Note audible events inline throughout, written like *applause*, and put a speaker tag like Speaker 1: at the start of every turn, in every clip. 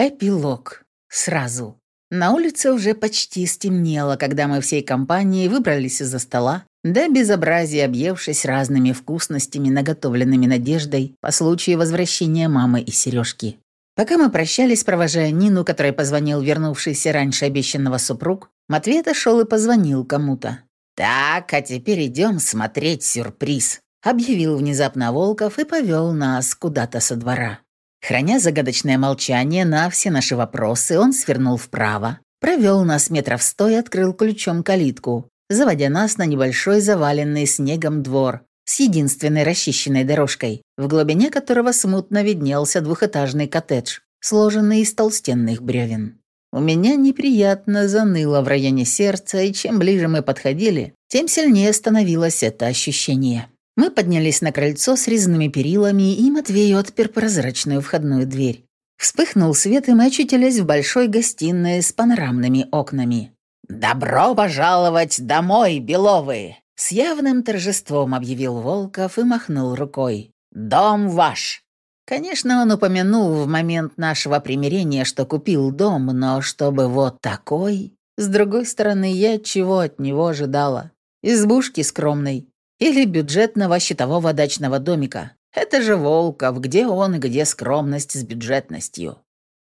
Speaker 1: Эпилог. Сразу. На улице уже почти стемнело, когда мы всей компанией выбрались из-за стола, да безобразие объевшись разными вкусностями, наготовленными Надеждой по случаю возвращения мамы и Сережки. Пока мы прощались, провожая Нину, которой позвонил вернувшийся раньше обещанного супруг, Матвей отошел и позвонил кому-то. «Так, а теперь идем смотреть сюрприз», — объявил внезапно Волков и повел нас куда-то со двора. Храня загадочное молчание на все наши вопросы, он свернул вправо, провел нас метров сто и открыл ключом калитку, заводя нас на небольшой заваленный снегом двор с единственной расчищенной дорожкой, в глубине которого смутно виднелся двухэтажный коттедж, сложенный из толстенных бревен. У меня неприятно заныло в районе сердца, и чем ближе мы подходили, тем сильнее становилось это ощущение. Мы поднялись на крыльцо с резными перилами, и Матвей отпер прозрачную входную дверь. Вспыхнул свет, и мы очутились в большой гостиной с панорамными окнами. «Добро пожаловать домой, Беловы!» С явным торжеством объявил Волков и махнул рукой. «Дом ваш!» Конечно, он упомянул в момент нашего примирения, что купил дом, но чтобы вот такой... С другой стороны, я чего от него ожидала? Избушки скромной, или бюджетного щитового дачного домика. Это же Волков, где он и где скромность с бюджетностью.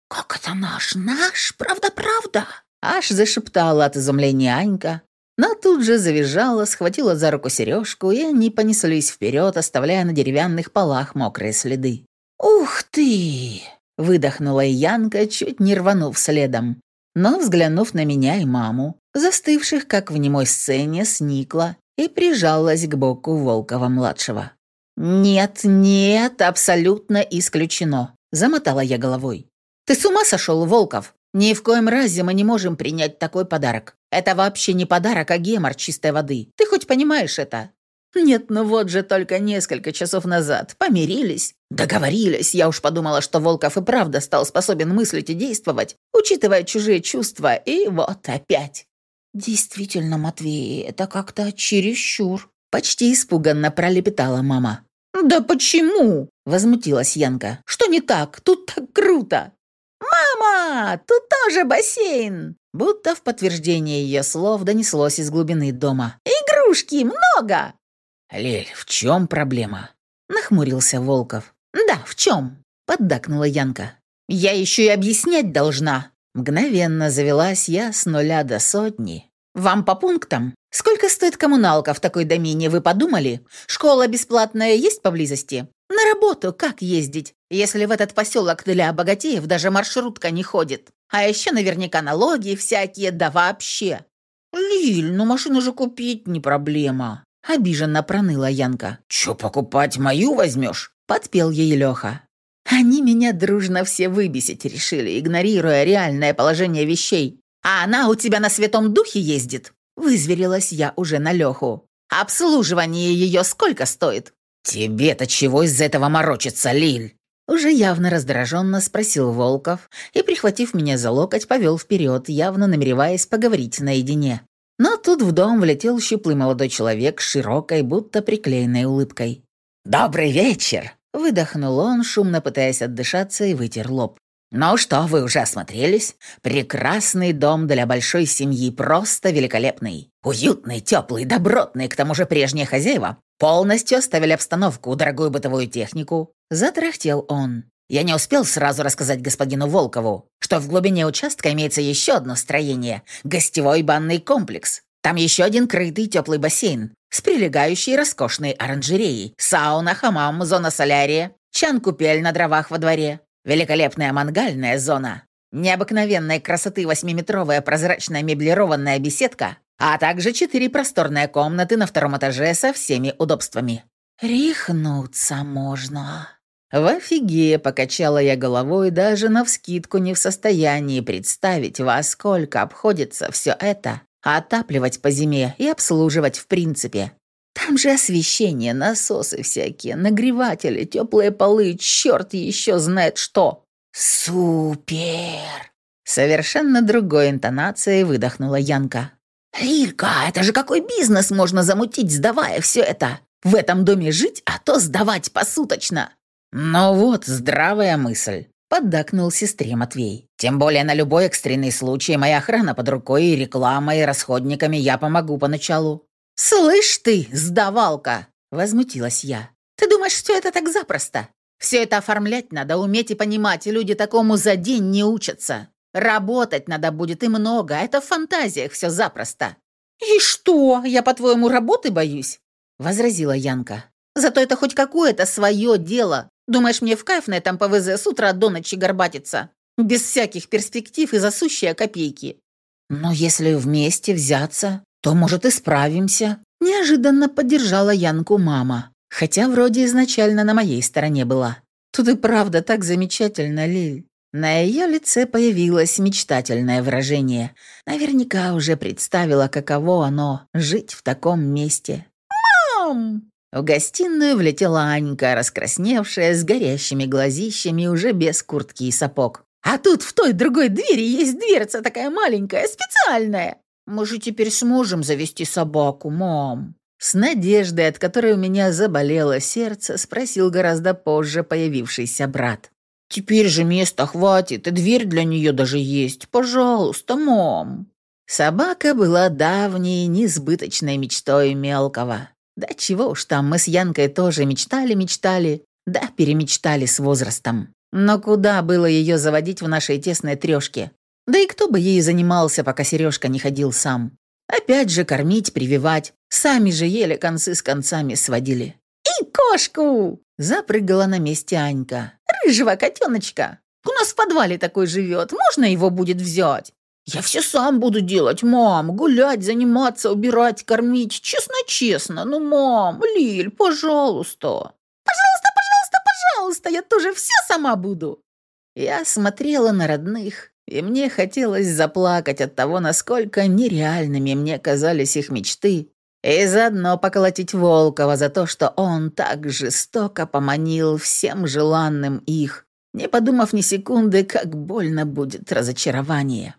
Speaker 2: «Как это наш? Наш? Правда-правда?»
Speaker 1: Аж зашептала от изумления Анька, но тут же завизжала, схватила за руку сережку, и они понеслись вперед, оставляя на деревянных полах мокрые следы. «Ух ты!» — выдохнула Янка, чуть не рванув следом. Но, взглянув на меня и маму, застывших, как в немой сцене, сникла и прижалась к боку Волкова-младшего. «Нет, нет, абсолютно исключено», — замотала я головой. «Ты с ума сошел, Волков? Ни в коем разе мы не можем принять такой подарок. Это вообще не подарок, а гемор чистой воды. Ты хоть понимаешь это?» «Нет, ну вот же только несколько часов назад. Помирились, договорились. Я уж подумала, что Волков и правда стал способен мыслить и действовать, учитывая чужие чувства, и вот опять.
Speaker 2: «Действительно, Матвей, это как-то чересчур», —
Speaker 1: почти испуганно пролепетала мама. «Да почему?» — возмутилась Янка. «Что не так? Тут так круто!» «Мама, тут тоже бассейн!» Будто в подтверждение ее слов донеслось из глубины дома. «Игрушки много!» «Лель, в чем проблема?» — нахмурился Волков. «Да, в чем?» — поддакнула Янка. «Я еще и объяснять должна!» Мгновенно завелась я с нуля до сотни. «Вам по пунктам? Сколько стоит коммуналка в такой домине, вы подумали? Школа бесплатная есть поблизости? На работу как ездить, если в этот поселок для богатеев даже маршрутка не ходит? А еще наверняка налоги всякие, да вообще!» «Лиль, ну машину же купить не проблема!» Обиженно проныла Янка. «Чё покупать, мою возьмешь?» Подпел ей Леха. Они меня дружно все выбесить решили, игнорируя реальное положение вещей. А она у тебя на святом духе ездит? Вызверилась я уже на Леху. Обслуживание ее сколько стоит? Тебе-то чего из этого морочится, Лиль? Уже явно раздраженно спросил Волков и, прихватив меня за локоть, повел вперед, явно намереваясь поговорить наедине. Но тут в дом влетел щуплый молодой человек с широкой, будто приклеенной улыбкой. «Добрый вечер!» Выдохнул он, шумно пытаясь отдышаться, и вытер лоб. «Ну что, вы уже осмотрелись? Прекрасный дом для большой семьи, просто великолепный. Уютный, теплый, добротный, к тому же прежние хозяева. Полностью оставили обстановку, дорогую бытовую технику». Затрахтел он. Я не успел сразу рассказать господину Волкову, что в глубине участка имеется еще одно строение – гостевой банный комплекс. Там еще один крытый теплый бассейн с прилегающей роскошной оранжереей, сауна, хамам, зона солярия, чан-купель на дровах во дворе, великолепная мангальная зона, необыкновенной красоты восьмиметровая прозрачная меблированная беседка, а также четыре просторные комнаты на втором этаже со всеми удобствами. «Рихнуться можно». В офиге покачала я головой, даже навскидку не в состоянии представить, во сколько обходится все это отапливать по зиме и обслуживать в принципе. Там же освещение, насосы всякие, нагреватели, теплые полы, черт еще знает что. Супер! Совершенно другой интонацией выдохнула Янка. «Лилька, это же какой бизнес можно замутить, сдавая все это? В этом доме жить, а то сдавать посуточно!» «Ну вот, здравая мысль», Поддакнул сестре Матвей. «Тем более на любой экстренный случай моя охрана под рукой и реклама, и расходниками я помогу поначалу». «Слышь ты, сдавалка!» – возмутилась я. «Ты думаешь, все это так запросто? Все это оформлять надо, уметь и понимать, и люди такому за день не учатся. Работать надо будет и много, это в фантазиях все запросто». «И что, я, по-твоему, работы боюсь?» – возразила Янка. «Зато это хоть какое-то свое дело. Думаешь, мне в кайф на этом ПВЗ с утра до ночи горбатиться? Без всяких перспектив и засущие копейки». «Но если вместе взяться, то, может, и справимся», – неожиданно поддержала Янку мама. Хотя вроде изначально на моей стороне была. Тут и правда так замечательно, Лиль. На ее лице появилось мечтательное выражение. Наверняка уже представила, каково оно — жить в таком месте. «Мам!» В гостиную влетела Анька, раскрасневшая, с горящими глазищами, уже без куртки и сапог. «А тут в той другой двери есть дверца такая маленькая, специальная!» «Мы же теперь сможем завести собаку, мам!» С надеждой, от которой у меня заболело сердце, спросил гораздо позже появившийся брат. «Теперь же места хватит, и дверь для нее даже есть. Пожалуйста, мам». Собака была давней, несбыточной мечтой мелкого. Да чего уж там, мы с Янкой тоже мечтали-мечтали, да перемечтали с возрастом. Но куда было ее заводить в нашей тесной трешке? Да и кто бы ей занимался, пока Сережка не ходил сам? Опять же кормить, прививать. Сами же еле концы с концами сводили. «И кошку!» – запрыгала на месте Анька рыжего котеночка. У нас в подвале такой живет, можно его будет взять?» «Я все сам буду делать, мам. Гулять, заниматься, убирать, кормить. Честно-честно. Ну, мам, Лиль, пожалуйста». «Пожалуйста, пожалуйста, пожалуйста, я тоже все сама буду». Я смотрела на родных, и мне хотелось заплакать от того, насколько нереальными мне казались их мечты, и заодно поколотить Волкова за то, что он так жестоко поманил всем желанным их, не подумав ни секунды, как больно будет разочарование.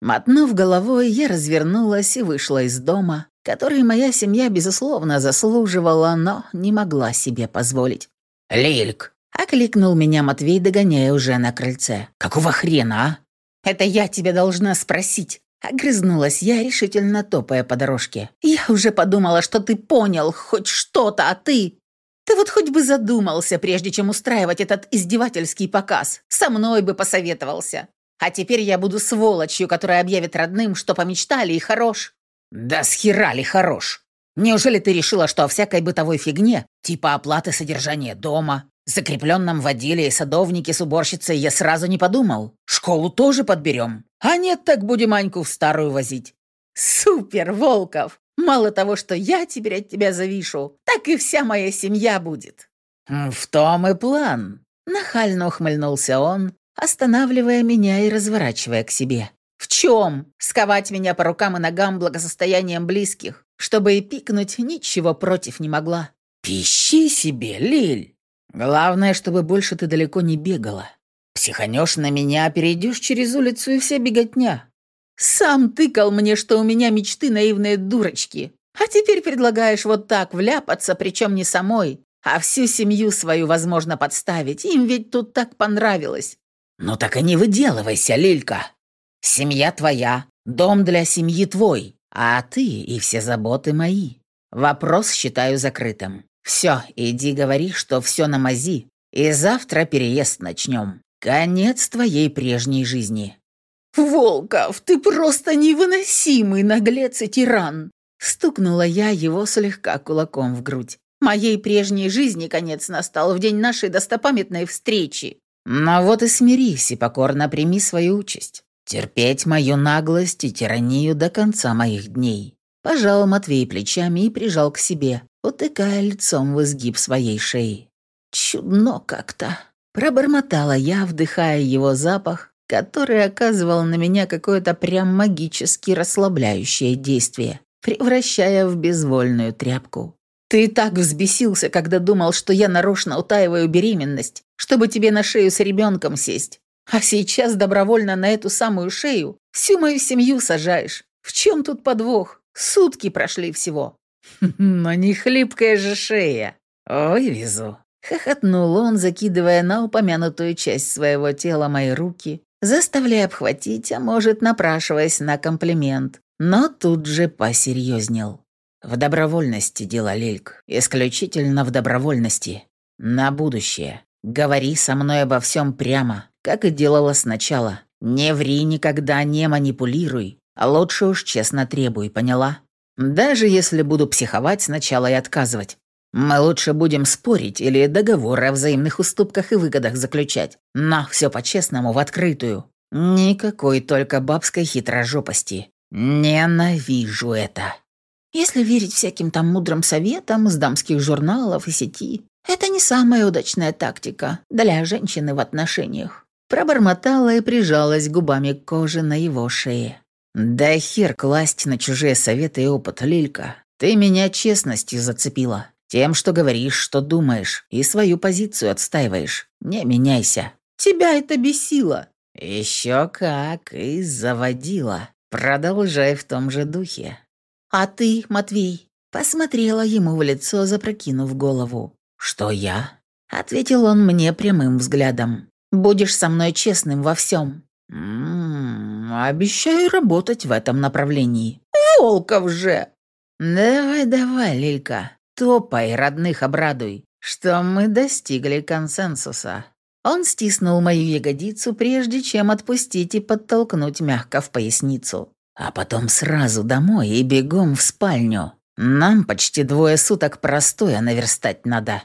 Speaker 1: Мотнув головой, я развернулась и вышла из дома, который моя семья, безусловно, заслуживала, но не могла себе позволить. «Лильк!» — окликнул меня Матвей, догоняя уже на крыльце. «Какого хрена, а?» «Это я тебя должна спросить!» Огрызнулась я, решительно топая по дорожке. «Я уже подумала, что ты понял хоть что-то, а ты...» «Ты вот хоть бы задумался, прежде чем устраивать этот издевательский показ. Со мной бы посоветовался. А теперь я буду сволочью, которая объявит родным, что помечтали и хорош». «Да схера ли хорош? Неужели ты решила, что о всякой бытовой фигне, типа оплаты содержания дома, закрепленном в отделе и садовнике с уборщицей я сразу не подумал. Школу тоже подберем. А нет, так будем Аньку в старую возить. Супер, Волков! Мало того, что я теперь от тебя завишу, так и вся моя семья будет. В том и план. Нахально ухмыльнулся он, останавливая меня и разворачивая к себе. «В чем? Сковать меня по рукам и ногам благосостоянием близких, чтобы и пикнуть ничего против не могла». «Пищи себе, Лиль!» Главное, чтобы больше ты далеко не бегала. Психанешь на меня, перейдешь через улицу и вся беготня. Сам тыкал мне, что у меня мечты наивные дурочки. А теперь предлагаешь вот так вляпаться, причем не самой, а всю семью свою, возможно, подставить. Им ведь тут так понравилось. Ну так и не выделывайся, Лилька. Семья твоя, дом для семьи твой, а ты и все заботы мои. Вопрос считаю закрытым. «Все, иди говори, что все на мази, и завтра переезд начнем. Конец твоей прежней жизни». «Волков, ты просто невыносимый наглец и тиран!» Стукнула я его слегка кулаком в грудь. «Моей прежней жизни конец настал в день нашей достопамятной встречи». «Но вот и смирись и покорно прими свою участь. Терпеть мою наглость и тиранию до конца моих дней». Пожал Матвей плечами и прижал к себе, утыкая лицом в изгиб своей шеи. «Чудно как-то», — пробормотала я, вдыхая его запах, который оказывал на меня какое-то прям магически расслабляющее действие, превращая в безвольную тряпку. «Ты так взбесился, когда думал, что я нарочно утаиваю беременность, чтобы тебе на шею с ребенком сесть. А сейчас добровольно на эту самую шею всю мою семью сажаешь. В чем тут подвох? Сутки прошли всего. *laughs* Но не хлипкая же шея. Вывезу. Хохотнул он, закидывая на упомянутую часть своего тела мои руки, заставляя обхватить, а может, напрашиваясь на комплимент, но тут же посерьезнел. «В добровольности дело, Лильк, исключительно в добровольности. На будущее. Говори со мной обо всем прямо, как и делала сначала. Не ври никогда, не манипулируй, а лучше уж честно требуй, поняла? Даже если буду психовать сначала и отказывать. Мы лучше будем спорить или договоры о взаимных уступках и выгодах заключать. Но все по-честному, в открытую. Никакой только бабской хитрожопости. Ненавижу это.
Speaker 2: Если верить всяким там мудрым советам с дамских журналов и сети, это не самая удачная тактика для женщины в отношениях.
Speaker 1: Пробормотала и прижалась губами к коже на его шее. «Да хер класть на чужие советы и опыт, Лилька. Ты меня честностью зацепила. Тем, что говоришь, что думаешь, и свою позицию отстаиваешь. Не меняйся. Тебя это бесило. Еще как и заводила. Продолжай в том же духе.
Speaker 2: А ты, Матвей, посмотрела ему в лицо, запрокинув голову.
Speaker 1: Что я? Ответил он мне прямым взглядом. Будешь со мной честным во всем. М-м, обещаю работать в этом направлении. Волков же! Давай, давай, Лилька, Топай, родных обрадуй, что мы достигли консенсуса». Он стиснул мою ягодицу, прежде чем отпустить и подтолкнуть мягко в поясницу. А потом сразу домой и бегом в спальню. Нам почти двое суток простое наверстать надо.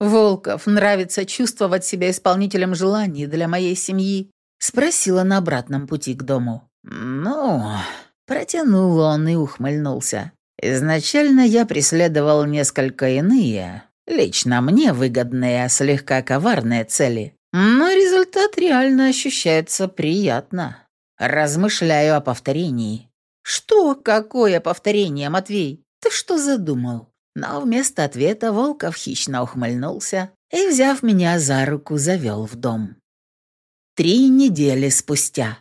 Speaker 1: «Волков, нравится чувствовать себя исполнителем желаний для моей семьи?» Спросила на обратном пути к дому. «Ну...» Протянул он и ухмыльнулся. Изначально я преследовал несколько иные, лично мне выгодные, слегка коварные цели. Но результат реально ощущается приятно. Размышляю о повторении. «Что? Какое повторение, Матвей? Ты что задумал?» Но вместо ответа Волков хищно ухмыльнулся и, взяв меня за руку, завел в дом. Три недели спустя.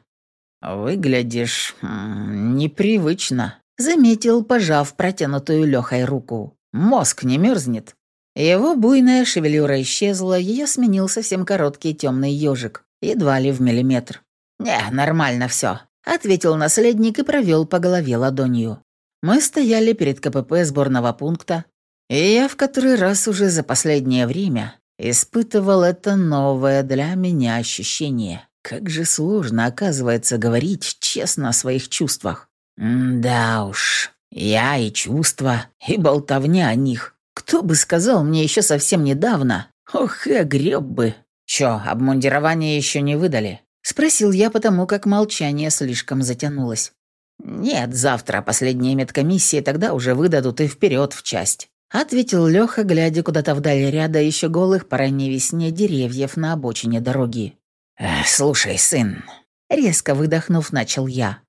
Speaker 1: «Выглядишь непривычно», Заметил, пожав протянутую Лехой руку. Мозг не мерзнет. Его буйная шевелюра исчезла, ее сменил совсем короткий темный ежик, едва ли в миллиметр. «Не, нормально все», — ответил наследник и провел по голове ладонью. Мы стояли перед КПП сборного пункта, и я в который раз уже за последнее время испытывал это новое для меня ощущение. Как же сложно, оказывается, говорить честно о своих чувствах. «Да уж, я и чувства, и болтовня о них. Кто бы сказал мне еще совсем недавно? Ох, и огреб бы. Чё, обмундирование еще не выдали?» Спросил я, потому как молчание слишком затянулось. «Нет, завтра последние медкомиссии тогда уже выдадут и вперед в часть», ответил Леха, глядя куда-то вдаль ряда еще голых по ранней весне деревьев на обочине дороги. «Слушай, сын», резко выдохнув, начал я.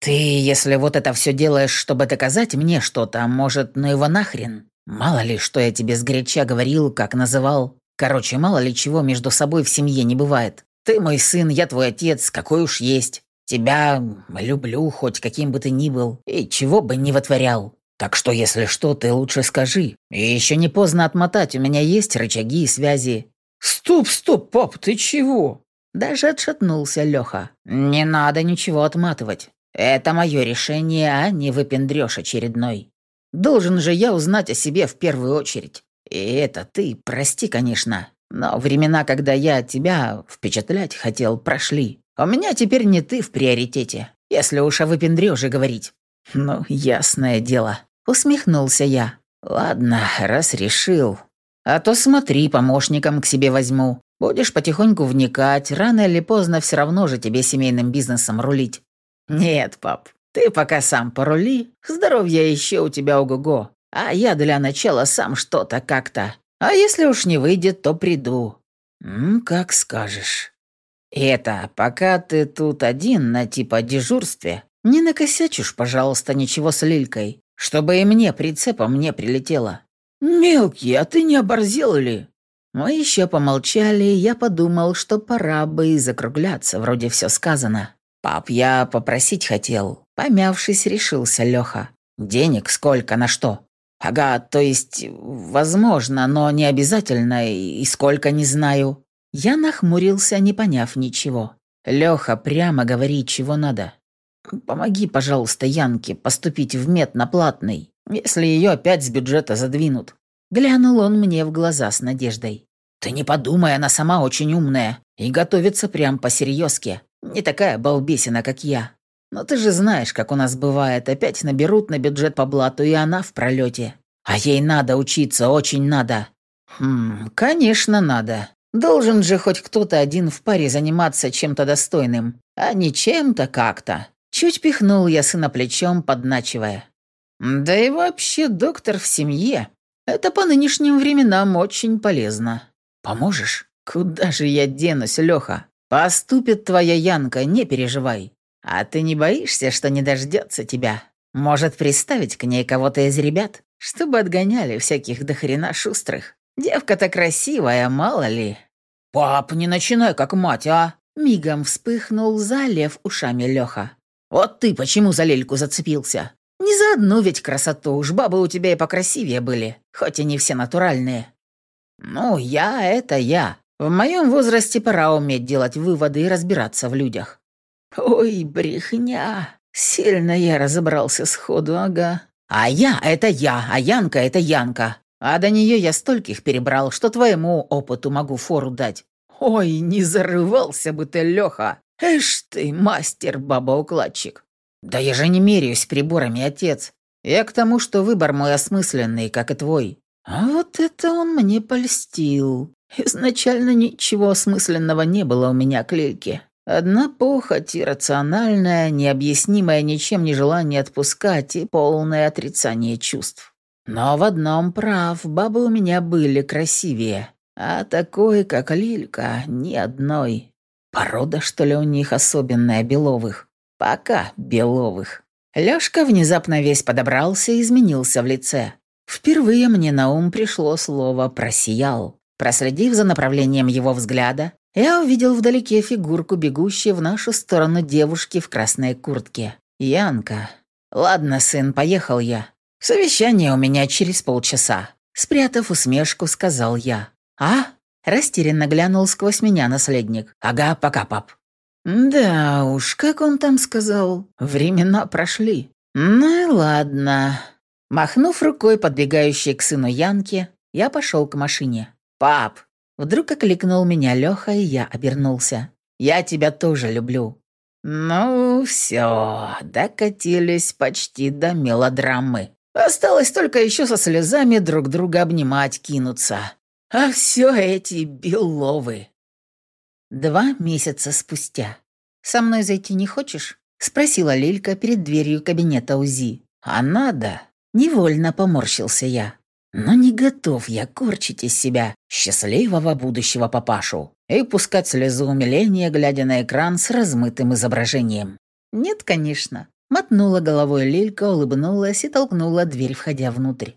Speaker 1: «Ты, если вот это все делаешь, чтобы доказать мне что-то, может, ну его нахрен? Мало ли, что я тебе сгоряча говорил, как называл. Короче, мало ли чего между собой в семье не бывает. Ты мой сын, я твой отец, какой уж есть. Тебя люблю, хоть каким бы ты ни был, и чего бы ни вытворял. Так что, если что, ты лучше скажи. И еще не поздно отмотать, у меня есть рычаги и связи». «Стоп, стоп, пап, ты чего?» Даже отшатнулся Леха. «Не надо ничего отматывать. Это мое решение, а не выпендрёж очередной. Должен же я узнать о себе в первую очередь. И это ты, прости, конечно, но времена, когда я тебя впечатлять хотел, прошли. У меня теперь не ты в приоритете, если уж о выпендрёже говорить. Ну, ясное дело. Усмехнулся я. Ладно, раз решил. А то смотри, помощником к себе возьму. Будешь потихоньку вникать, рано или поздно все равно же тебе семейным бизнесом рулить. «Нет, пап, ты пока сам порули, здоровье еще у тебя ого-го, а я для начала сам что-то как-то. А если уж не выйдет, то приду». «М, «Как скажешь». И «Это, пока ты тут один на типа дежурстве, не накосячишь, пожалуйста, ничего с Лилькой, чтобы и мне прицепом не прилетело». «Мелкий, а ты не оборзел ли?» Мы еще помолчали, и я подумал, что пора бы и закругляться, вроде все сказано. «Пап, я попросить хотел». Помявшись, решился Леха. «Денег сколько, на что?» «Ага, то есть, возможно, но не обязательно, и сколько не знаю». Я нахмурился, не поняв ничего. «Лёха, прямо говори, чего надо. Помоги, пожалуйста, Янке поступить в мед на платный, если её опять с бюджета задвинут». Глянул он мне в глаза с надеждой. «Ты не подумай, она сама очень умная и готовится прям по-серьезке. Не такая балбесина, как я. Но ты же знаешь, как у нас бывает, опять наберут на бюджет по блату, и она в пролете. А ей надо учиться, очень надо». «Хм, конечно, надо. Должен же хоть кто-то один в паре заниматься чем-то достойным, а не чем-то как-то». Чуть пихнул я сына плечом, подначивая. «Да и вообще доктор в семье. Это по нынешним временам очень полезно. Поможешь? Куда же я денусь, Леха? Поступит твоя Янка, не переживай. А ты не боишься, что не дождется тебя? Может, приставить к ней кого-то из ребят, чтобы отгоняли всяких дохрена шустрых? Девка-то красивая, мало ли. Пап, не начинай как мать, а? Мигом вспыхнул, залев ушами Леха. Вот ты почему за лельку зацепился? Не за одну ведь красоту, уж бабы у тебя и покрасивее были, хоть и не все натуральные. «Ну, я — это я. В моем возрасте пора уметь делать выводы и разбираться в людях». «Ой, брехня. Сильно я разобрался сходу, ага. А я — это я, а Янка — это Янка. А до нее я стольких перебрал, что твоему опыту могу фору дать. Ой, не зарывался бы ты, Леха. Эш ты, мастер-баба-укладчик. Да я же не меряюсь приборами, отец. Я к тому, что выбор мой осмысленный, как и твой. А вот это он мне польстил. Изначально ничего осмысленного не было у меня к Лильке. Одна похоть иррациональная, необъяснимое ничем не желание отпускать и полное отрицание чувств. Но в одном прав, бабы у меня были красивее, а такой, как Лилька, ни одной. Порода, что ли, у них особенная Беловых? Пока Беловых. Лёшка внезапно весь подобрался и изменился в лице. Впервые мне на ум пришло слово «просиял». Проследив за направлением его взгляда, я увидел вдалеке фигурку, бегущей в нашу сторону девушки в красной куртке. Янка. «Ладно, сын, поехал я. Совещание у меня через полчаса». Спрятав усмешку, сказал я. «А?» Растерянно глянул сквозь меня наследник. «Ага, пока, пап». «Да уж, как он там сказал, времена прошли. Ну и ладно». Махнув рукой подбегающей к сыну Янки, я пошел к машине. «Пап!» Вдруг окликнул меня Леха, и я обернулся. «Я тебя тоже люблю». «Ну, все, докатились почти до мелодрамы. Осталось только еще со слезами друг друга обнимать кинуться. А все эти Беловы». Два месяца спустя. «Со мной зайти не хочешь?» — спросила Лилька перед дверью кабинета УЗИ. «А надо?» Невольно поморщился я. Но не готов я корчить из себя счастливого будущего папашу и пускать слезу умиления, глядя на экран с размытым изображением. Нет, конечно. Мотнула головой Лилька, улыбнулась и толкнула дверь, входя внутрь.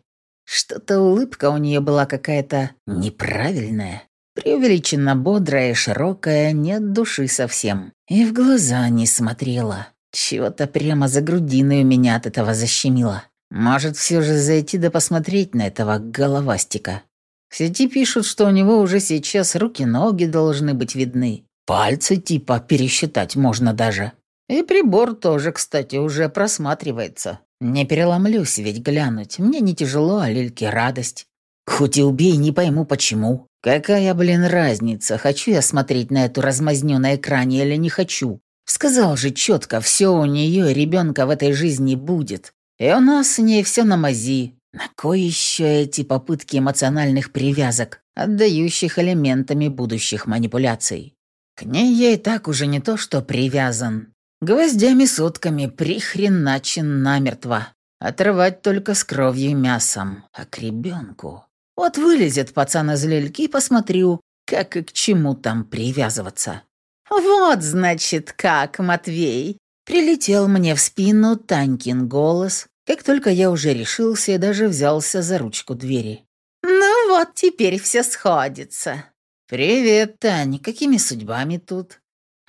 Speaker 1: Что-то улыбка у нее была какая-то неправильная. Преувеличенно бодрая широкая, нет души совсем. И в глаза не смотрела. Чего-то прямо за грудиной у меня от этого защемило. Может, все же зайти да посмотреть на этого головастика. В сети пишут, что у него уже сейчас руки-ноги должны быть видны. Пальцы типа пересчитать можно даже. И прибор тоже, кстати, уже просматривается. Не переломлюсь ведь глянуть. Мне не тяжело, а Лильке радость. Хоть и убей, не пойму почему. Какая, блин, разница, хочу я смотреть на эту размазню на экране или не хочу. Сказал же четко, все у нее ребенка в этой жизни будет. И у нас с ней все на мази. На кой еще эти попытки эмоциональных привязок, отдающих элементами будущих манипуляций? К ней я и так уже не то что привязан. Гвоздями сотками прихреначен намертво. Отрывать только с кровью и мясом. А к ребенку... Вот вылезет пацан из лельки посмотрю, как и к чему там привязываться. «Вот, значит, как, Матвей!» Прилетел мне в спину Танькин голос, как только я уже решился и даже взялся за ручку двери. «Ну вот, теперь все сходится». «Привет, Тань, какими судьбами тут?»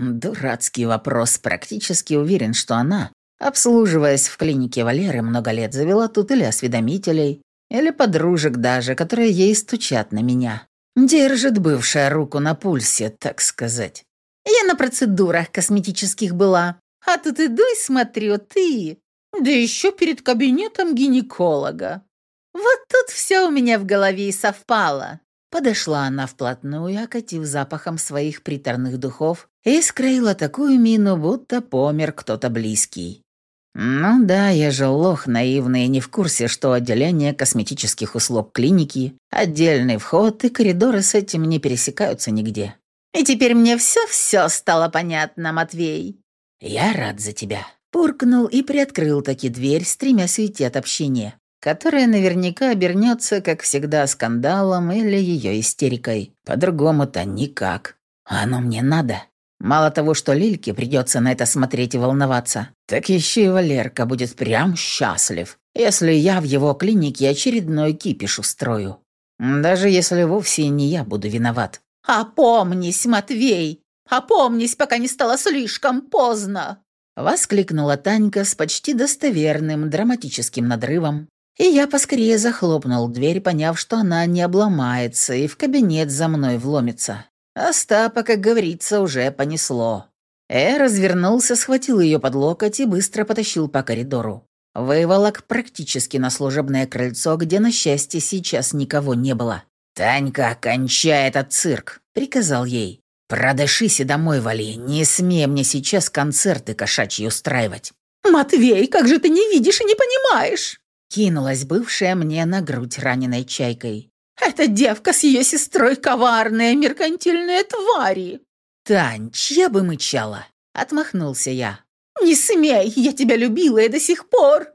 Speaker 1: Дурацкий вопрос. Практически уверен, что она, обслуживаясь в клинике Валеры много лет, завела тут или осведомителей, Или подружек даже, которые ей стучат на меня. Держит бывшая руку на пульсе, так сказать.
Speaker 2: Я на процедурах косметических была. А тут иду и смотрю, ты. Да еще перед кабинетом гинеколога. Вот тут все у меня в голове и совпало.
Speaker 1: Подошла она вплотную, окатив запахом своих приторных духов, и скроила такую мину, будто помер кто-то близкий. Ну да, я же лох наивный, не в курсе, что отделение косметических услуг клиники, отдельный вход и коридоры с этим не пересекаются нигде.
Speaker 2: И теперь мне все-все стало понятно, Матвей.
Speaker 1: Я рад за тебя. Пуркнул и приоткрыл таки дверь, стремясь уйти от общения, которое наверняка обернется, как всегда, скандалом или ее истерикой. По-другому-то никак. Оно мне надо. Мало того, что Лильке придется на это смотреть и волноваться, так еще и Валерка будет прям счастлив, если я в его клинике очередной кипиш устрою. Даже если вовсе не я буду виноват.
Speaker 2: «Опомнись, Матвей! Опомнись, пока не стало слишком поздно!»
Speaker 1: Воскликнула Танька с почти достоверным драматическим надрывом, и я поскорее захлопнул дверь, поняв, что она не обломается и в кабинет за мной вломится. Остапа, как говорится, уже понесло. Э развернулся, схватил ее под локоть и быстро потащил по коридору. Выволок практически на служебное крыльцо, где, на счастье, сейчас никого не было. «Танька, кончай этот цирк!» — приказал ей. «Продышись и домой вали, не смей мне сейчас концерты кошачьи устраивать».
Speaker 2: «Матвей, как же ты не видишь и не понимаешь?»
Speaker 1: Кинулась бывшая мне на грудь раненой чайкой.
Speaker 2: Эта девка с ее сестрой коварные, меркантильные твари!»
Speaker 1: «Тань, чья бы мычала?» — отмахнулся я.
Speaker 2: «Не смей, я тебя любила и до сих пор!»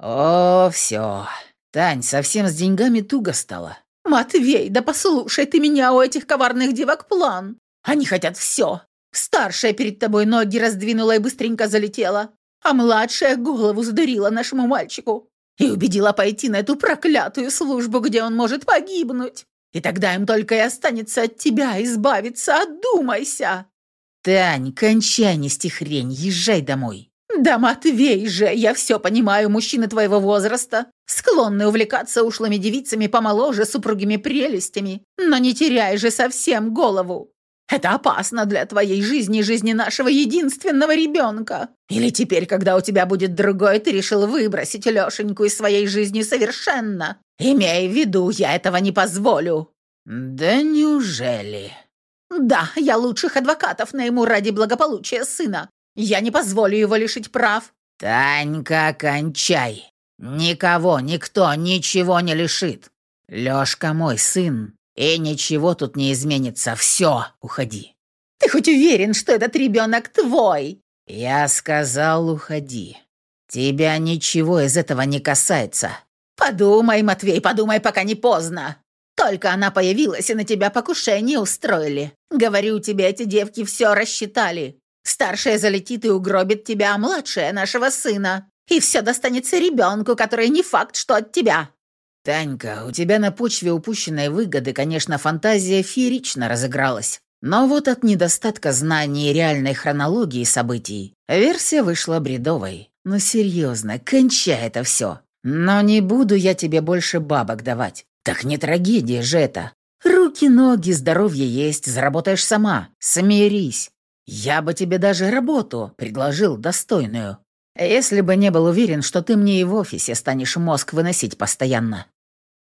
Speaker 1: «О, все. Тань, совсем с деньгами туго стало».
Speaker 2: «Матвей, да послушай ты меня у этих коварных девок план. Они хотят все. Старшая перед тобой ноги раздвинула и быстренько залетела, а младшая голову задурила нашему мальчику и убедила пойти на эту проклятую службу, где он может погибнуть. И тогда им только и останется от тебя избавиться, отдумайся!»
Speaker 1: «Тань, кончай нести хрень, езжай домой!»
Speaker 2: «Да, Матвей же, я все понимаю, мужчины твоего возраста, склонны увлекаться ушлыми девицами помоложе, супругими прелестями, но не теряй же совсем голову. Это опасно для твоей жизни и жизни нашего единственного ребенка. Или теперь, когда у тебя будет другой, ты решил выбросить Лешеньку из своей жизни совершенно? Имей в виду, я этого не позволю».
Speaker 1: «Да неужели?»
Speaker 2: «Да, я лучших адвокатов найму ради благополучия сына. Я не позволю его лишить прав».
Speaker 1: «Танька, кончай. Никого, никто, ничего не лишит. Лёшка мой сын, и ничего тут не изменится. Все, уходи.
Speaker 2: Ты хоть уверен, что этот ребенок твой?
Speaker 1: Я сказал, уходи. Тебя ничего из этого не касается.
Speaker 2: Подумай, Матвей, подумай, пока не поздно. Только она появилась, и на тебя покушение устроили. Говорю тебе, эти девки все рассчитали. Старшая залетит и угробит тебя, а младшая нашего сына. И все достанется ребенку, который не факт, что от тебя.
Speaker 1: «Танька, у тебя на почве упущенной выгоды, конечно, фантазия феерично разыгралась. Но вот от недостатка знаний реальной хронологии событий версия вышла бредовой. Ну серьезно, кончай это все. Но не буду я тебе больше бабок давать. Так не трагедия же это. Руки, ноги, здоровье есть, заработаешь сама. Смирись. Я бы тебе даже работу предложил достойную. Если бы не был уверен, что ты мне и в офисе станешь мозг выносить постоянно.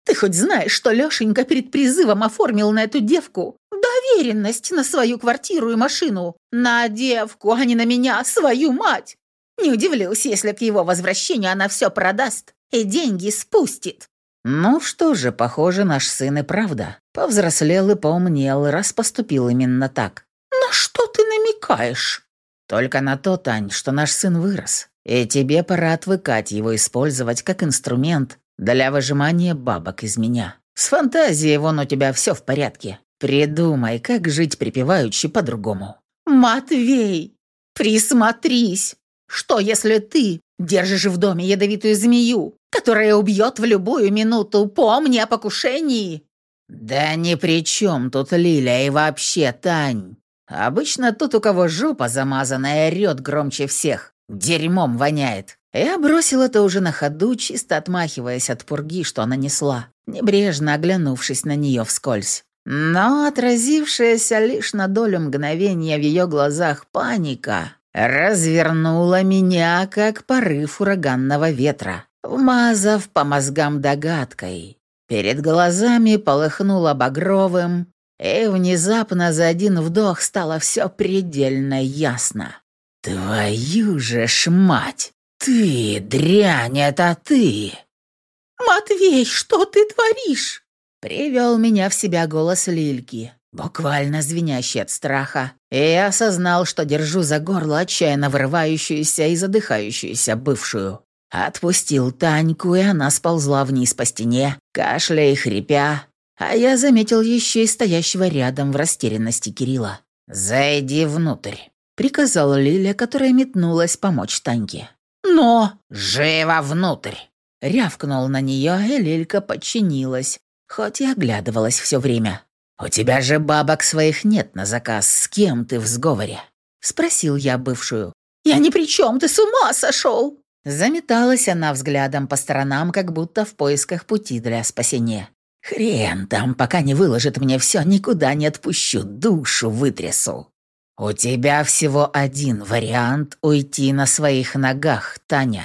Speaker 2: Ты хоть знаешь, что Лешенька перед призывом оформил на эту девку доверенность на свою квартиру и машину? На девку, а не на меня, свою мать! Не удивлюсь, если к его возвращению она все продаст и деньги спустит.
Speaker 1: Ну что же, похоже, наш сын и правда. Повзрослел и поумнел, раз поступил именно так.
Speaker 2: На что ты намекаешь?
Speaker 1: Только на то, Тань, что наш сын вырос, и тебе пора отвыкать его использовать как инструмент для выжимания бабок из меня. С фантазией вон у тебя все в порядке. Придумай, как жить припеваючи по-другому».
Speaker 2: «Матвей, присмотрись! Что, если ты держишь в доме ядовитую змею, которая убьет в любую минуту? Помни о покушении!»
Speaker 1: «Да ни при чем тут Лиля и вообще Тань. Обычно тот, у кого жопа замазанная, орёт громче всех. Дерьмом воняет. Я бросил это уже на ходу, чисто отмахиваясь от пурги, что она несла, небрежно оглянувшись на нее вскользь. Но отразившаяся лишь на долю мгновения в ее глазах паника развернула меня, как порыв ураганного ветра, вмазав по мозгам догадкой. Перед глазами полыхнуло багровым, и внезапно за один вдох стало все предельно ясно. «Твою же ж мать! Ты, дрянь, это ты!»
Speaker 2: «Матвей, что ты творишь?»
Speaker 1: Привел меня в себя голос Лильки, буквально звенящий от страха, и я осознал, что держу за горло отчаянно вырывающуюся и задыхающуюся бывшую. Отпустил Таньку, и она сползла вниз по стене, кашляя и хрипя, а я заметил еще и стоящего рядом в растерянности Кирилла. «Зайди внутрь», — приказала Лиля, которая метнулась помочь Таньке.
Speaker 2: «Но...»
Speaker 1: «Живо внутрь!» Рявкнул на нее, и Лилька подчинилась, хоть и оглядывалась все время. «У тебя же бабок своих нет на заказ, с кем ты в сговоре?» Спросил я бывшую.
Speaker 2: «Я ни при чем, ты с ума сошел!»
Speaker 1: Заметалась она взглядом по сторонам, как будто в поисках пути для спасения. «Хрен там, пока не выложит мне все, никуда не отпущу, душу вытрясу». «У тебя всего один вариант уйти на своих ногах, Таня».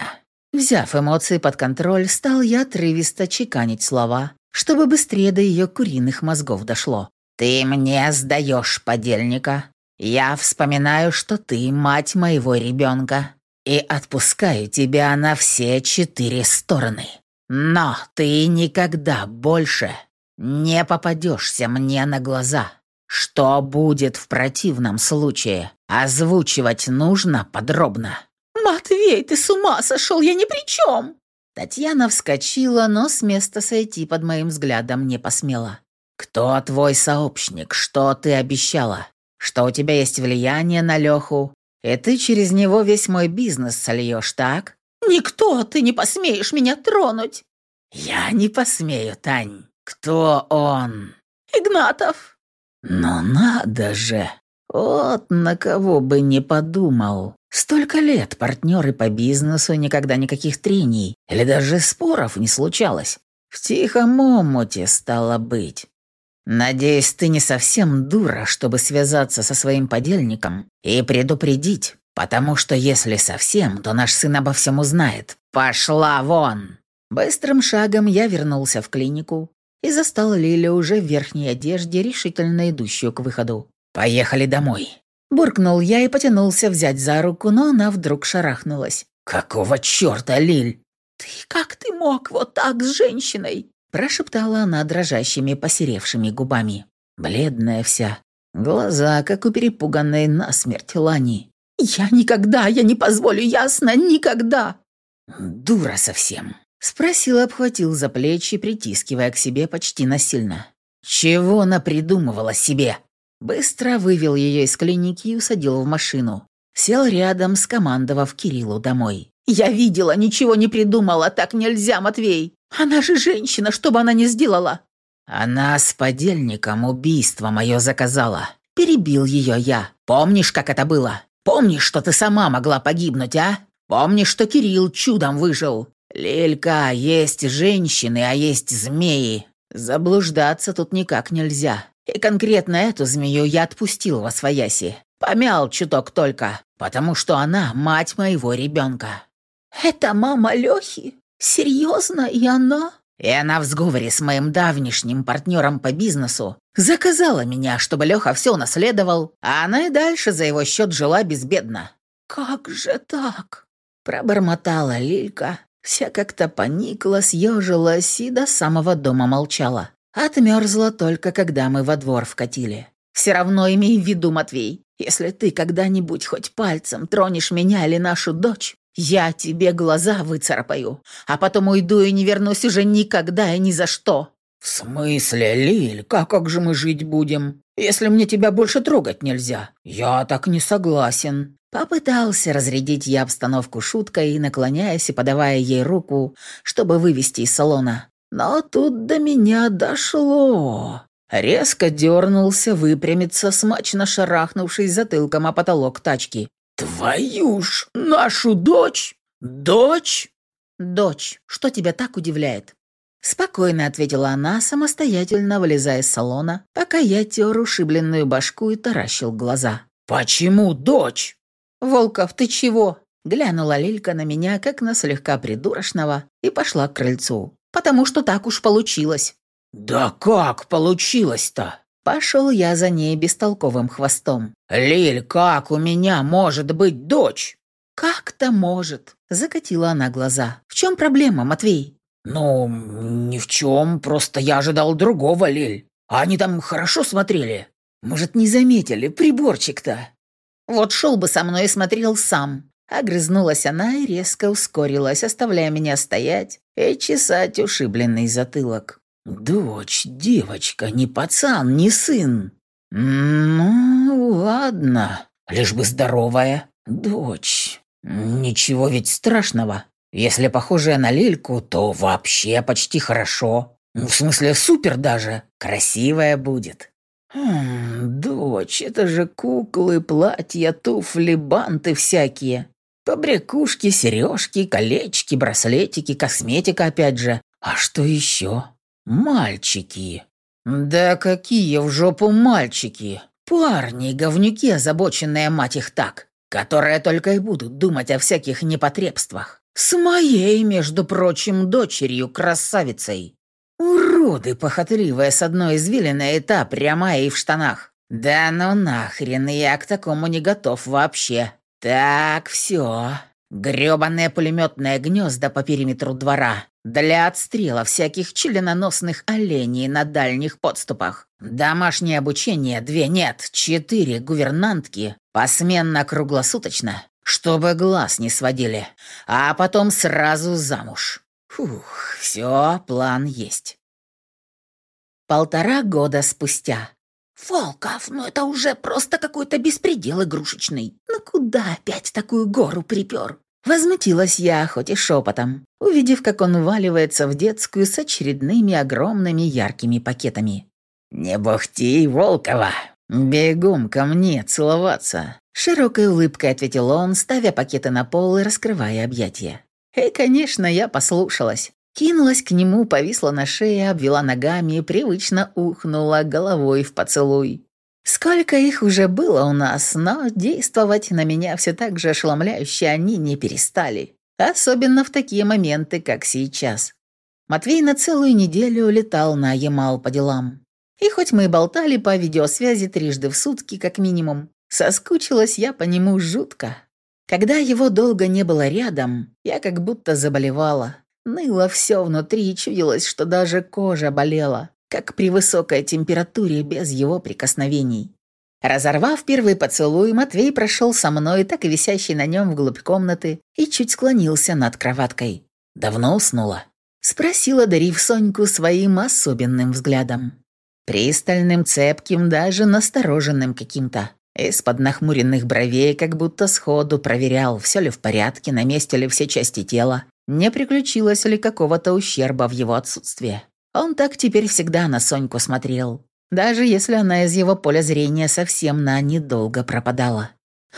Speaker 1: Взяв эмоции под контроль, стал я отрывисто чеканить слова, чтобы быстрее до ее куриных мозгов дошло. «Ты мне сдаешь подельника. Я вспоминаю, что ты мать моего ребенка, и отпускаю тебя на все четыре стороны. Но ты никогда больше не попадешься мне на глаза. Что будет в противном случае? Озвучивать нужно подробно».
Speaker 2: «Матвей, ты с ума сошел, я ни при чем!»
Speaker 1: Татьяна вскочила, но с места сойти под моим взглядом не посмела. «Кто твой сообщник? Что ты обещала? Что у тебя есть влияние на Леху? И ты через него весь мой бизнес сольешь, так?»
Speaker 2: «Никто, ты не посмеешь меня тронуть!»
Speaker 1: «Я не посмею, Тань. Кто он?»
Speaker 2: «Игнатов!»
Speaker 1: «Ну надо же! Вот на кого бы не подумал. Столько лет партнеры по бизнесу, никогда никаких трений или даже споров не случалось. В тихом омуте стало быть. Надеюсь, ты не совсем дура, чтобы связаться со своим подельником и предупредить, потому что если совсем, то наш сын обо всем узнает. Пошла вон!» Быстрым шагом я вернулся в клинику и застал Лилю уже в верхней одежде, решительно идущую к выходу. «Поехали домой!» Буркнул я и потянулся взять за руку, но она вдруг шарахнулась. «Какого черта, Лиль?»
Speaker 2: «Ты как ты мог вот так с женщиной?»
Speaker 1: Прошептала она дрожащими посеревшими губами. Бледная вся. Глаза, как у перепуганной насмерть Лани.
Speaker 2: «Я никогда, я не позволю, ясно, никогда!»
Speaker 1: «Дура совсем!» Спросил, обхватил за плечи, притискивая к себе почти насильно. «Чего напридумывала себе?» Быстро вывел ее из клиники и усадил в машину. Сел рядом, скомандовав Кириллу домой.
Speaker 2: «Я видела, ничего не придумала, так нельзя, Матвей! Она же женщина, что бы она ни сделала!»
Speaker 1: «Она с подельником убийство мое заказала», — перебил ее я. «Помнишь, как это было? Помнишь, что ты сама могла погибнуть, а? Помнишь, что Кирилл чудом выжил? Лелька, есть женщины, а есть змеи. Заблуждаться тут никак нельзя. И конкретно эту змею я отпустил во свояси. Помял чуток только, потому что она мать моего ребенка.
Speaker 2: «Это мама Лехи? Серьезно? И она?»
Speaker 1: И она в сговоре с моим давнишним партнером по бизнесу заказала меня, чтобы Леха все наследовал, а она и дальше за его счет жила безбедно.
Speaker 2: «Как же так?»
Speaker 1: Пробормотала Лилька, вся как-то поникла, съежилась и до самого дома молчала. Отмерзла только, когда мы во двор вкатили. Все равно имей в виду, Матвей, если ты когда-нибудь хоть пальцем тронешь меня или нашу дочь, я тебе глаза выцарапаю, а потом уйду и не вернусь уже никогда и ни за что». «В смысле, Лиль, как, как же мы жить будем, если мне тебя больше трогать нельзя? Я так не согласен». Попытался разрядить я обстановку шуткой, наклоняясь и подавая ей руку, чтобы вывести из салона. Но тут до меня дошло. Резко дернулся, выпрямиться, смачно шарахнувшись затылком о потолок тачки. «Твою ж, нашу дочь! «Дочь?»
Speaker 2: «Дочь. Что тебя так удивляет?» Спокойно ответила она, самостоятельно вылезая из салона, пока я тер ушибленную башку и таращил глаза.
Speaker 1: «Почему дочь?»
Speaker 2: «Волков, ты чего?» Глянула Лилька на меня, как на слегка придурочного, и пошла к крыльцу. «Потому что так уж получилось».
Speaker 1: «Да как получилось-то?»
Speaker 2: Пошел я за ней бестолковым хвостом.
Speaker 1: «Лиль, как у меня может быть дочь?»
Speaker 2: «Как-то может», — закатила она глаза. «В чем проблема, Матвей?»
Speaker 1: «Ну, ни в чем, просто я ожидал другого, Лиль. А они там хорошо смотрели. Может, не заметили, приборчик-то».
Speaker 2: «Вот шел бы со мной и смотрел сам». Огрызнулась она и резко ускорилась, оставляя меня стоять и чесать ушибленный затылок.
Speaker 1: «Дочь, девочка, не пацан, не сын». «Ну, ладно, лишь бы здоровая. Дочь, ничего ведь страшного. Если похожая на Лильку, то вообще почти хорошо. В смысле, супер даже. Красивая будет. Дочь, это же куклы, платья, туфли, банты всякие. Побрякушки, сережки, колечки, браслетики, косметика опять же. А что еще? Мальчики. Да какие в жопу мальчики? Парни, говнюки, озабоченные мать их так, которые только и будут думать о всяких непотребствах. С моей, между прочим, дочерью, красавицей. Уроды похотливые с одной извилиной и та прямая и в штанах. Да ну нахрен, я к такому не готов вообще. Так, все. Грёбаные пулеметные гнезда по периметру двора. Для отстрела всяких членоносных оленей на дальних подступах. Домашнее обучение две, нет, четыре гувернантки. Посменно круглосуточно чтобы глаз не сводили, а потом сразу замуж. Фух, все, план есть. Полтора года спустя. «Волков, ну это уже просто какой-то беспредел игрушечный. Ну куда опять такую гору припер?» Возмутилась я, хоть и шепотом, увидев, как он валивается в детскую с очередными огромными яркими пакетами. «Не бухти, Волкова! Бегом ко мне целоваться!» Широкой улыбкой ответил он, ставя пакеты на пол и раскрывая объятия. И, конечно, я послушалась. Кинулась к нему, повисла на шее, обвела ногами и привычно ухнула головой в поцелуй. Сколько их уже было у нас, но действовать на меня все так же ошеломляюще они не перестали. Особенно в такие моменты, как сейчас. Матвей на целую неделю летал на Ямал по делам. И хоть мы болтали по видеосвязи трижды в сутки, как минимум, Соскучилась я по нему жутко. Когда его долго не было рядом, я как будто заболевала. Ныло все внутри и чудилось, что даже кожа болела, как при высокой температуре без его прикосновений. Разорвав первый поцелуй, Матвей прошел со мной, так и висящий на нем вглубь комнаты, и чуть склонился над кроваткой. «Давно уснула?» — спросила, дарив Соньку своим особенным взглядом. Пристальным, цепким, даже настороженным каким-то. Из-под нахмуренных бровей как будто сходу проверял, все ли в порядке, на месте ли все части тела, не приключилось ли какого-то ущерба в его отсутствие. Он так теперь всегда на Соньку смотрел, даже если она из его поля зрения совсем на недолго пропадала.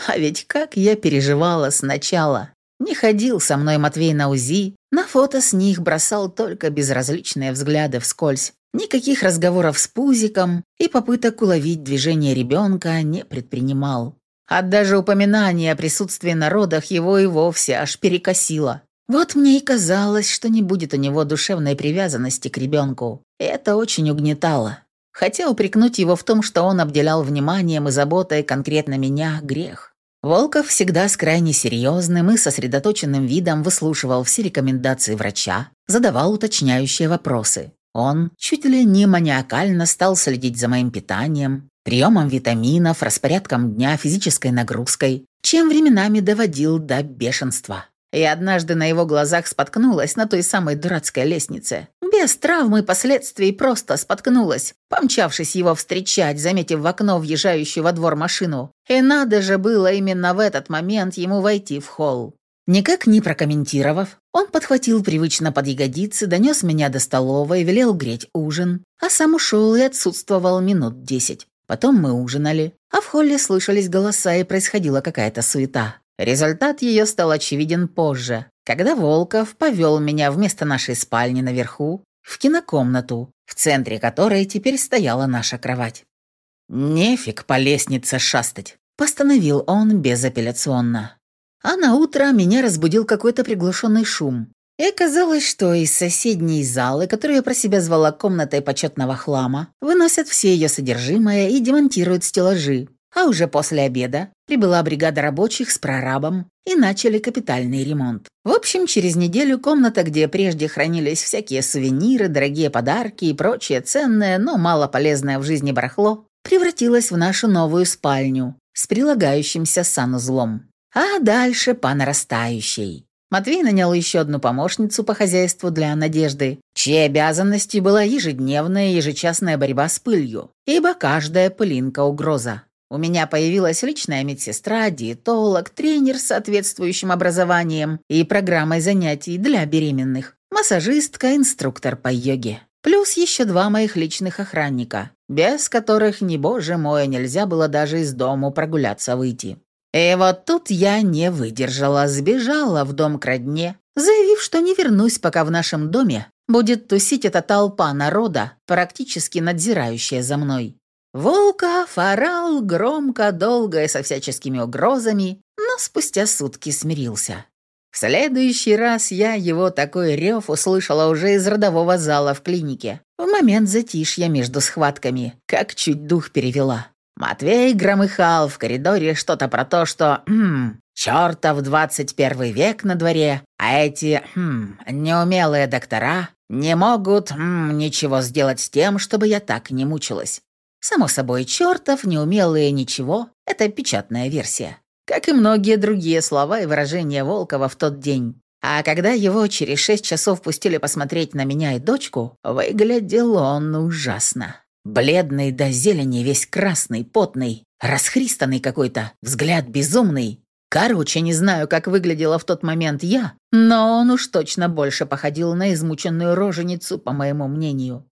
Speaker 1: А ведь как я переживала сначала. Не ходил со мной Матвей на УЗИ, на фото с них бросал только безразличные взгляды вскользь, Никаких разговоров с Пузиком и попыток уловить движение ребенка не предпринимал. А даже упоминание о присутствии на родах его и вовсе аж перекосило. Вот мне и казалось, что не будет у него душевной привязанности к ребенку. Это очень угнетало. Хотя упрекнуть его в том, что он обделял вниманием и заботой конкретно меня, грех. Волков всегда с крайне серьезным и сосредоточенным видом выслушивал все рекомендации врача, задавал уточняющие вопросы. Он чуть ли не маниакально стал следить за моим питанием, приемом витаминов, распорядком дня, физической нагрузкой, чем временами доводил до бешенства. И однажды на его глазах споткнулась на той самой дурацкой лестнице. Без травмы и последствий просто споткнулась, помчавшись его встречать, заметив в окно въезжающую во двор машину. И надо же было именно в этот момент ему войти в холл. Никак не прокомментировав, он подхватил привычно под ягодицы, донес меня до столовой, велел греть ужин, а сам ушел и отсутствовал минут десять. Потом мы ужинали, а в холле слышались голоса и происходила какая-то суета. Результат ее стал очевиден позже, когда Волков повел меня вместо нашей спальни наверху в кинокомнату, в центре которой теперь стояла наша кровать. «Нефиг по лестнице шастать», — постановил он безапелляционно. А на утро меня разбудил какой-то приглушенный шум. И оказалось, что из соседней залы, которую я про себя звала комнатой почетного хлама, выносят все ее содержимое и демонтируют стеллажи. А уже после обеда прибыла бригада рабочих с прорабом и начали капитальный ремонт. В общем, через неделю комната, где прежде хранились всякие сувениры, дорогие подарки и прочее ценное, но мало полезное в жизни барахло, превратилась в нашу новую спальню с прилагающимся санузлом. А дальше по нарастающей. Матвей нанял еще одну помощницу по хозяйству для Надежды, чьей обязанностью была ежедневная ежечасная борьба с пылью, ибо каждая пылинка – угроза. У меня появилась личная медсестра, диетолог, тренер с соответствующим образованием и программой занятий для беременных, массажистка, инструктор по йоге. Плюс еще два моих личных охранника, без которых, не боже мой, нельзя было даже из дому прогуляться выйти. И вот тут я не выдержала, сбежала в дом к родне, заявив, что не вернусь, пока в нашем доме будет тусить эта толпа народа, практически надзирающая за мной. Волков орал громко, долго и со всяческими угрозами, но спустя сутки смирился. В следующий раз я его такой рев услышала уже из родового зала в клинике. В момент затишья между схватками, как чуть дух перевела. Матвей громыхал в коридоре что-то про то, что «Хм, чертов 21 век на дворе, а эти «Хм, неумелые доктора не могут «Хм, ничего сделать с тем, чтобы я так не мучилась». Само собой, чертов, неумелые ничего — это печатная версия как и многие другие слова и выражения Волкова в тот день. А когда его через шесть часов пустили посмотреть на меня и дочку, выглядел он ужасно. Бледный до зелени, весь красный, потный, расхристанный какой-то, взгляд безумный. Короче, не знаю, как выглядела в тот момент я, но он уж точно больше походил на измученную роженицу, по моему мнению.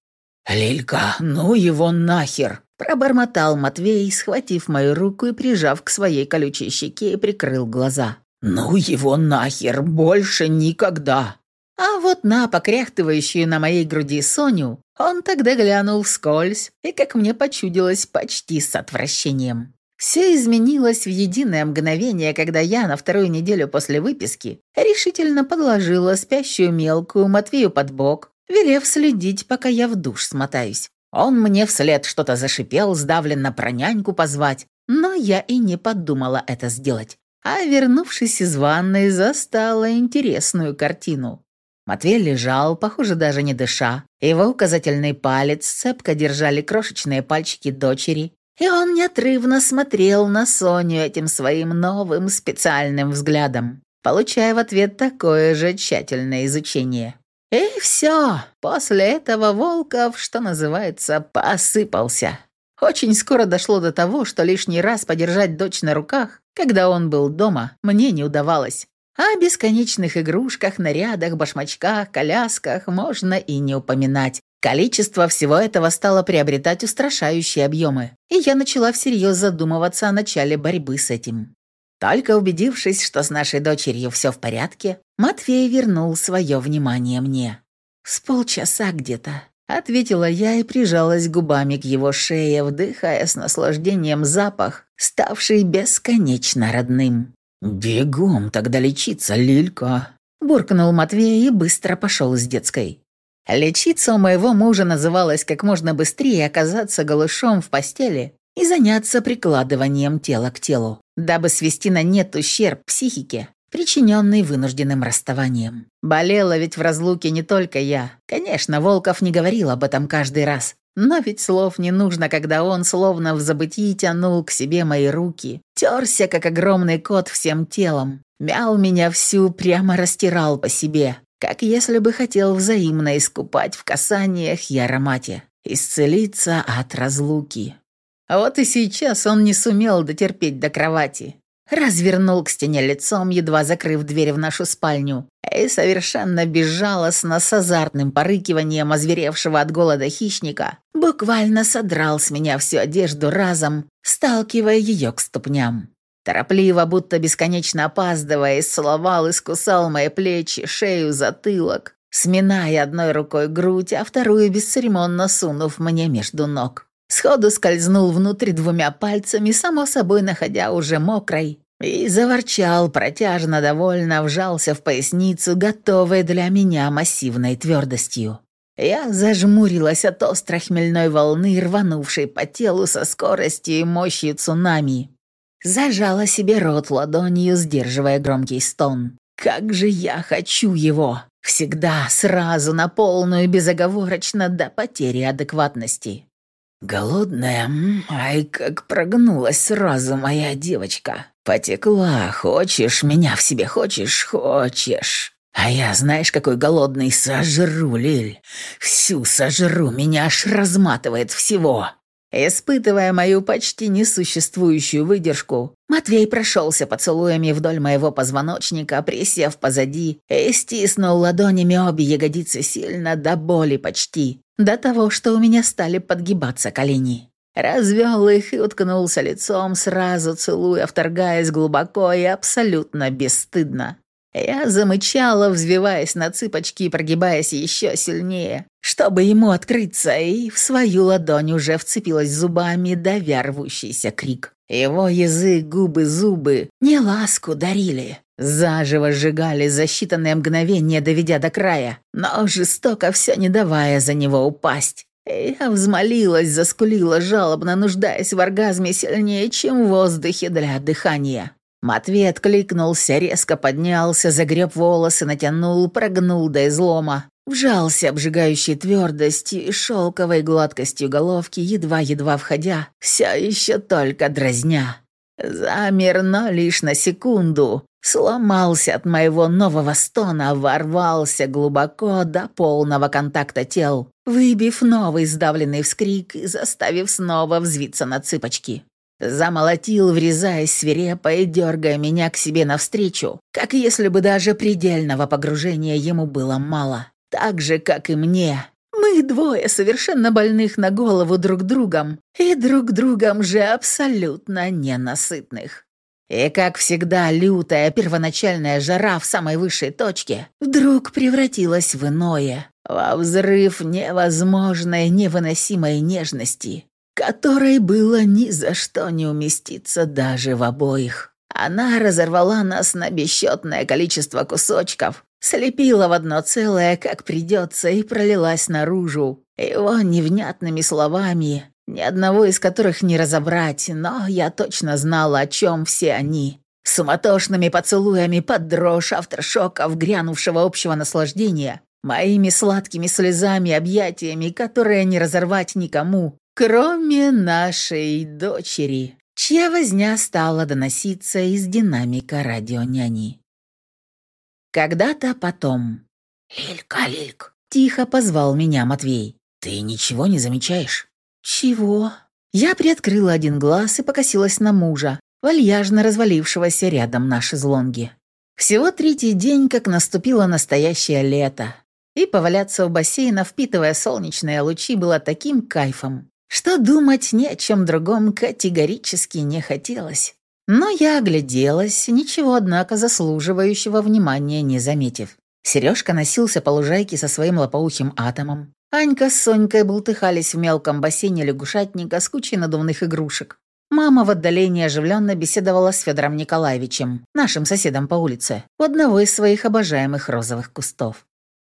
Speaker 1: «Лилька, ну его нахер!» Пробормотал Матвей, схватив мою руку и прижав к своей колючей щеке и прикрыл глаза. «Ну его нахер! Больше никогда!» А вот на покряхтывающую на моей груди Соню он тогда глянул вскользь и, как мне почудилось, почти с отвращением. Все изменилось в единое мгновение, когда я на вторую неделю после выписки решительно подложила спящую мелкую Матвею под бок, велев следить, пока я в душ смотаюсь. Он мне вслед что-то зашипел, сдавленно про няньку позвать, но я и не подумала это сделать. А вернувшись из ванной, застала интересную картину. Матвей лежал, похоже, даже не дыша. Его указательный палец цепко держали крошечные пальчики дочери, и он неотрывно смотрел на Соню этим своим новым специальным взглядом, получая в ответ такое же тщательное изучение. И все. После этого Волков, что называется, посыпался. Очень скоро дошло до того, что лишний раз подержать дочь на руках, когда он был дома, мне не удавалось. О бесконечных игрушках, нарядах, башмачках, колясках можно и не упоминать. Количество всего этого стало приобретать устрашающие объемы, и я начала всерьез задумываться о начале борьбы с этим. Только убедившись, что с нашей дочерью все в порядке, Матвей вернул свое внимание мне. «С полчаса где-то», — ответила я и прижалась губами к его шее, вдыхая с наслаждением запах, ставший бесконечно родным. «Бегом тогда лечиться, Лилька», — буркнул Матвей и быстро пошел с детской. Лечиться у моего мужа называлось как можно быстрее оказаться голышом в постели и заняться прикладыванием тела к телу дабы свести на нет ущерб психике, причиненный вынужденным расставанием. Болела ведь в разлуке не только я. Конечно, Волков не говорил об этом каждый раз. Но ведь слов не нужно, когда он, словно в забытии, тянул к себе мои руки, терся, как огромный кот, всем телом, мял меня всю, прямо растирал по себе, как если бы хотел взаимно искупать в касаниях и аромате, исцелиться от разлуки. Вот и сейчас он не сумел дотерпеть до кровати. Развернул к стене лицом, едва закрыв дверь в нашу спальню, и совершенно безжалостно, с азартным порыкиванием озверевшего от голода хищника, буквально содрал с меня всю одежду разом, сталкивая ее к ступням. Торопливо, будто бесконечно опаздывая, исцеловал, искусал мои плечи, шею, затылок, сминая одной рукой грудь, а вторую бесцеремонно сунув мне между ног. Сходу скользнул внутрь двумя пальцами, само собой находя уже мокрой, и заворчал, протяжно довольно вжался в поясницу, готовой для меня массивной твердостью. Я зажмурилась от острой хмельной волны, рванувшей по телу со скоростью и мощью цунами. Зажала себе рот ладонью, сдерживая громкий стон. «Как же я хочу его! Всегда, сразу, на полную, безоговорочно, до потери адекватности!» «Голодная? Ай, как прогнулась сразу моя девочка! Потекла, хочешь, меня в себе хочешь, хочешь!» А я, знаешь, какой голодный, сожру, Лиль. Всю сожру, меня аж разматывает всего. Испытывая мою почти несуществующую выдержку, Матвей прошелся поцелуями вдоль моего позвоночника, присев позади, и стиснул ладонями обе ягодицы сильно до боли почти, до того, что у меня стали подгибаться колени. Развел их и уткнулся лицом, сразу целуя, вторгаясь глубоко и абсолютно бесстыдно. Я замычала, взвиваясь на цыпочки и прогибаясь еще сильнее, чтобы ему открыться, и в свою ладонь уже вцепилась зубами, давя рвущийся крик. Его язык, губы, зубы не ласку дарили. Заживо сжигали за считанные мгновения, доведя до края, но жестоко все не давая за него упасть. Я взмолилась, заскулила жалобно, нуждаясь в оргазме сильнее, чем в воздухе для дыхания. Матвей откликнулся, резко поднялся, загреб волосы, натянул, прогнул до излома. Вжался обжигающей твердостью и шелковой гладкостью головки, едва-едва входя, все еще только дразня. Замер, но лишь на секунду. Сломался от моего нового стона, ворвался глубоко до полного контакта тел, выбив новый сдавленный вскрик и заставив снова взвиться на цыпочки. Замолотил, врезаясь свирепо и дергая меня к себе навстречу, как если бы даже предельного погружения ему было мало. Так же, как и мне. Мы двое совершенно больных на голову друг другом и друг другом же абсолютно ненасытных. И, как всегда, лютая первоначальная жара в самой высшей точке вдруг превратилась в иное, во взрыв невозможной, невыносимой нежности, которой было ни за что не уместиться даже в обоих. Она разорвала нас на бесчетное количество кусочков, слепила в одно целое, как придется, и пролилась наружу. Его невнятными словами, ни одного из которых не разобрать, но я точно знала, о чем все они. Суматошными поцелуями под дрожь авторшоков, грянувшего общего наслаждения, моими сладкими слезами, объятиями, которые не разорвать никому, Кроме нашей дочери, чья возня стала доноситься из динамика радионяни. Когда-то потом... «Лилька, Лильк!» — тихо позвал меня Матвей. «Ты ничего не замечаешь?» «Чего?» Я приоткрыла один глаз и покосилась на мужа, вальяжно развалившегося рядом на шезлонге. Всего третий день, как наступило настоящее лето, и поваляться у бассейна, впитывая солнечные лучи, было таким кайфом, что думать ни о чем другом категорически не хотелось. Но я огляделась, ничего, однако, заслуживающего внимания не заметив. Сережка носился по лужайке со своим лопоухим атомом. Анька с Сонькой бултыхались в мелком бассейне лягушатника с кучей надувных игрушек. Мама в отдалении оживленно беседовала с Федором Николаевичем, нашим соседом по улице, у одного из своих обожаемых розовых кустов.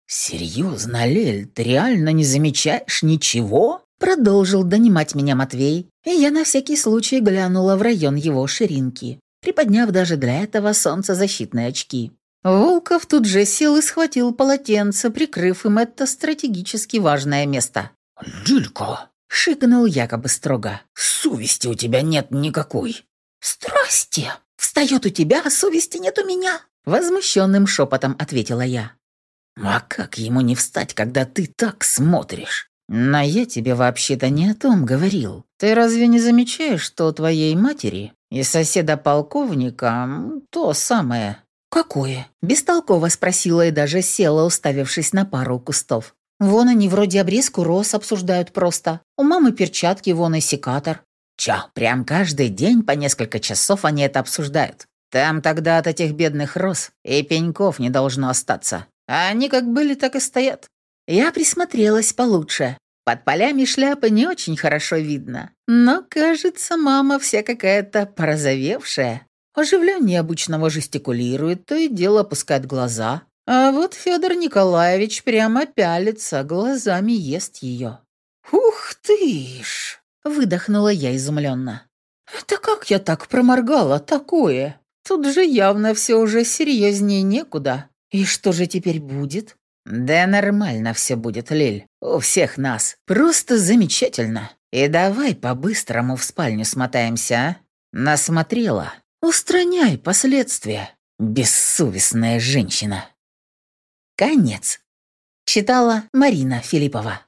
Speaker 1: «Серьезно, Лель, ты реально не замечаешь ничего?» Продолжил донимать меня Матвей, и я на всякий случай глянула в район его ширинки, приподняв даже для этого солнцезащитные очки. Волков тут же сел и схватил полотенце, прикрыв им это стратегически важное место. «Дилька!» — шикнул якобы строго. «Совести у тебя нет никакой!» «Здрасте! Встает у тебя, а совести нет у меня!» Возмущенным шепотом ответила я. «А как ему не встать, когда ты так смотришь?» «Но я тебе вообще-то не о том говорил. Ты разве не замечаешь, что у твоей матери и соседа полковника то самое?» «Какое?» – бестолково спросила и даже села, уставившись на пару кустов. «Вон они вроде обрезку роз обсуждают просто. У мамы перчатки, вон и секатор». Чё, прям каждый день по несколько часов они это обсуждают. Там тогда от этих бедных роз и пеньков не должно остаться. А они как были, так и стоят. Я присмотрелась получше. Под полями шляпы не очень хорошо видно. Но, кажется, мама вся какая-то порозовевшая. Оживленнее обычного жестикулирует, то и дело опускает глаза. А вот Федор Николаевич прямо пялится, глазами ест ее. «Ух ты ж!» — выдохнула я изумленно. «Это как я так проморгала такое? Тут же явно все уже серьезнее некуда. И что же теперь будет?» «Да нормально все будет, Лиль. У всех нас. Просто замечательно. И давай по-быстрому в спальню смотаемся, а? Насмотрела. Устраняй последствия. Бессовестная женщина». Конец. Читала Марина Филиппова.